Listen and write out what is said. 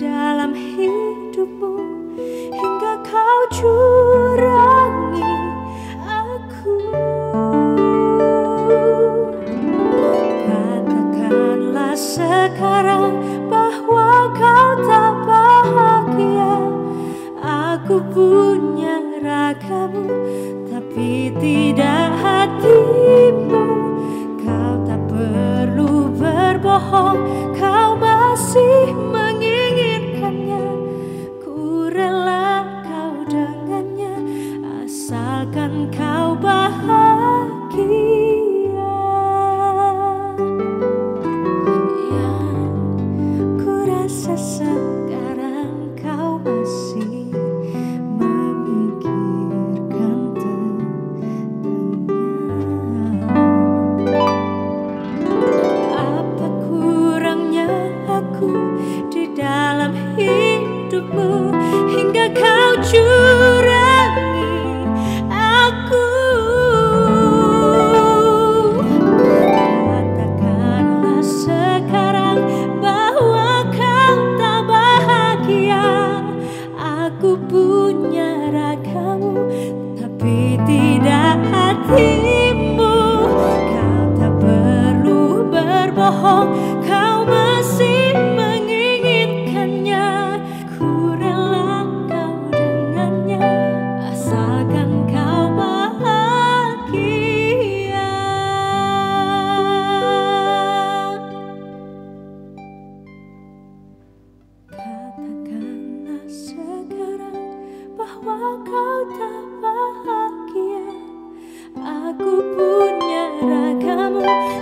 dalam hidupmu Hingga kau curangi aku. Katakanlah sekarang bahwa kau tak bahagia. Aku punya ragamu tapi tidak hatimu Asalkan kau bahagia. Yang ku rasa sekarang kau masih memikirkan tentangnya. Apa kurangnya aku di dalam hidupmu bahwa kau tak bahagia? Aku punya ragamu